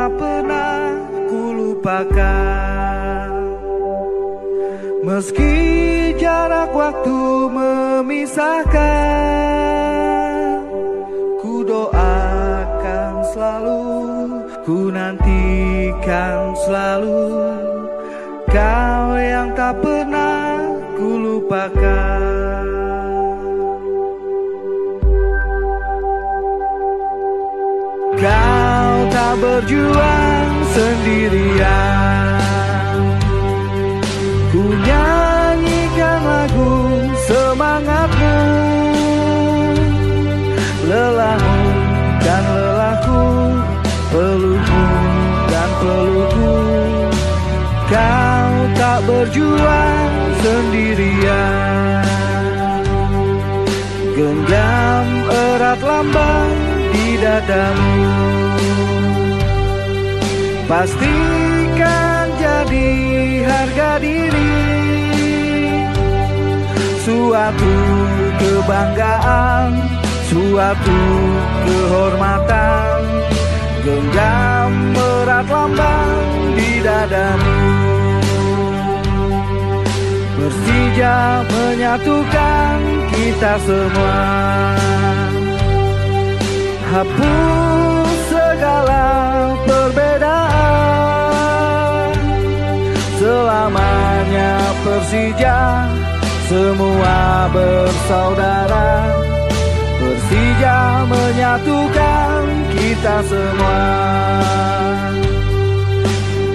tak pernah ku lupakan. Meski jarak waktu memisahkan Ku doakan selalu Ku nantikan selalu. Kau yang tak pernah ku lupakan berjuang sendirian. Ku nyanyikan lagu semangatmu Lelahmu dan lelahku Pelukmu dan pelukku Kau tak berjuang sendirian. Genggam erat lambang di dadamu Pastikan jadi harga diri. Suatu kebanggaan Suatu kehormatan. Genggam erat lambang di dadamu. Persija menyatukan kita semua. Hapus segala perbedaan Selamanya Persija Semua bersaudara. Persija menyatukan kita semua.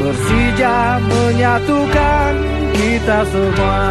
Persija menyatukan kita semua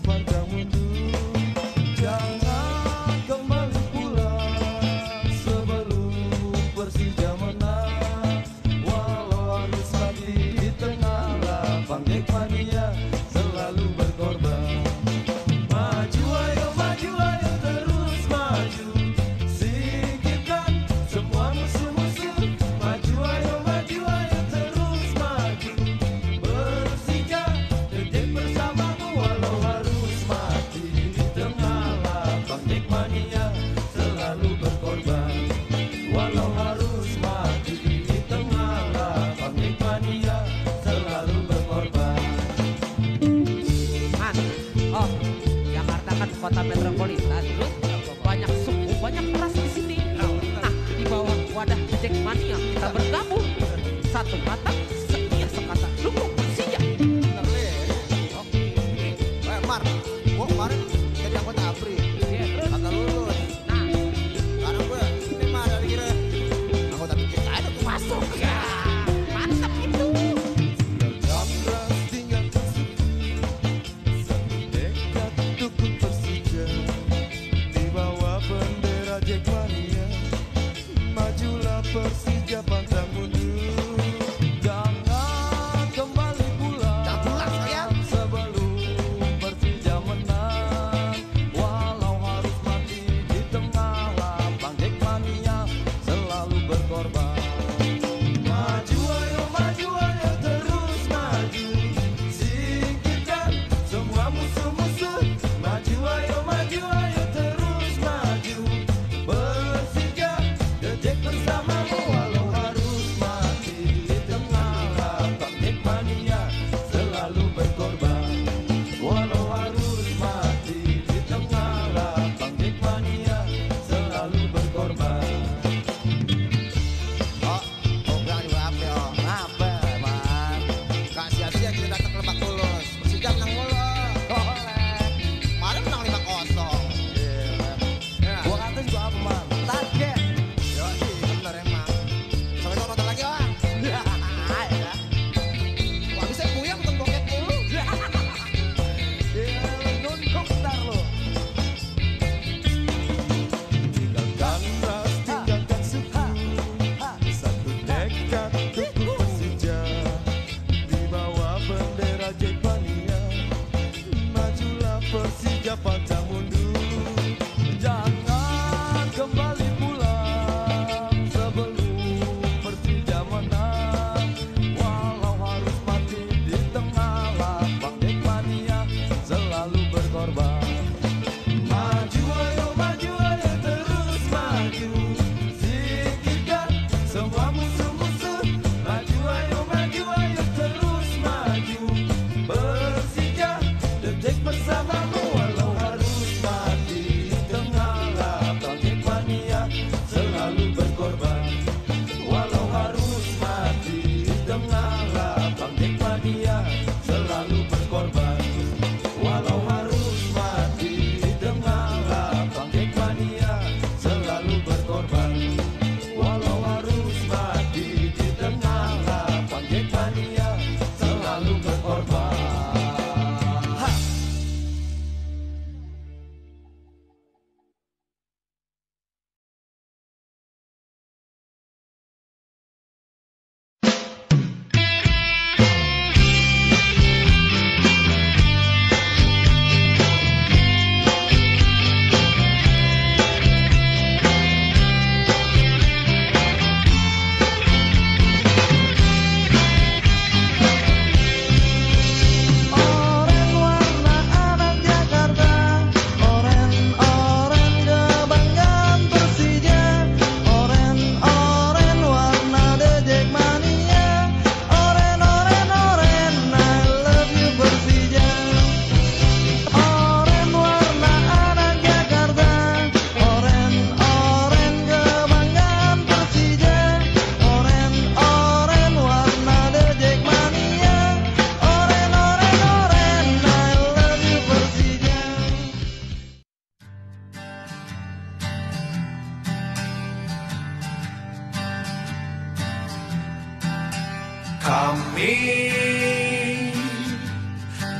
cuarto. merupakan kota metropolitan. Lu banyak suku banyak ras di sini. Nah di bawah wadah Jackmania kita bergabung. Satu kata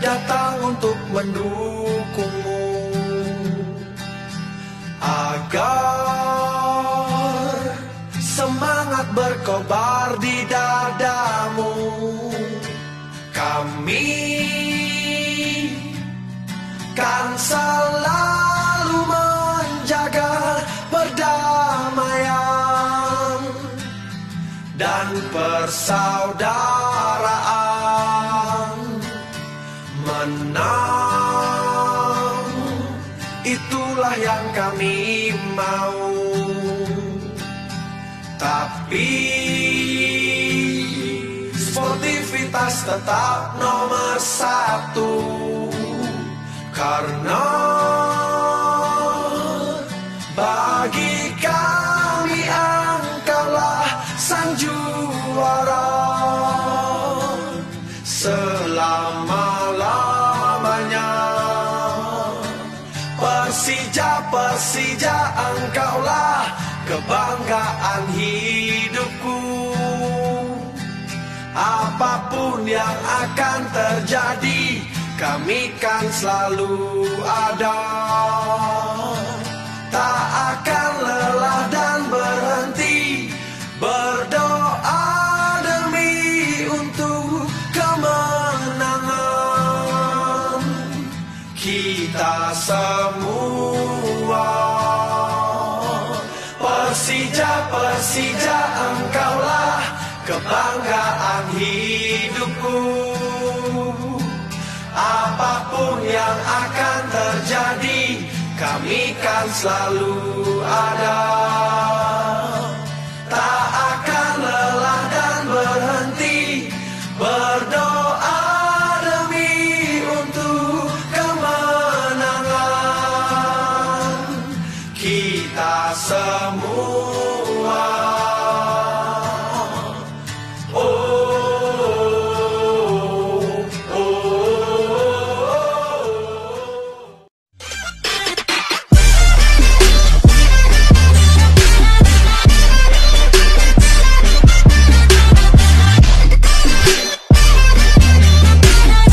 datang untuk mendukungmu. Agar semangat berkobar di dadamu. Kami kan selalu menjaga perdamaian dan persaudaraan menang itulah yang kami mau. Tapi sportivitas tetap nomor satu. Karena bagi kami Persija, engkaulah kebanggaan hidupku. Apa pun yang akan terjadi kami kan selalu ada. Tak akan lelah Persija, engkaulah kebanggaan hidupku. Apa pun yang akan terjadi Kami kan selalu ada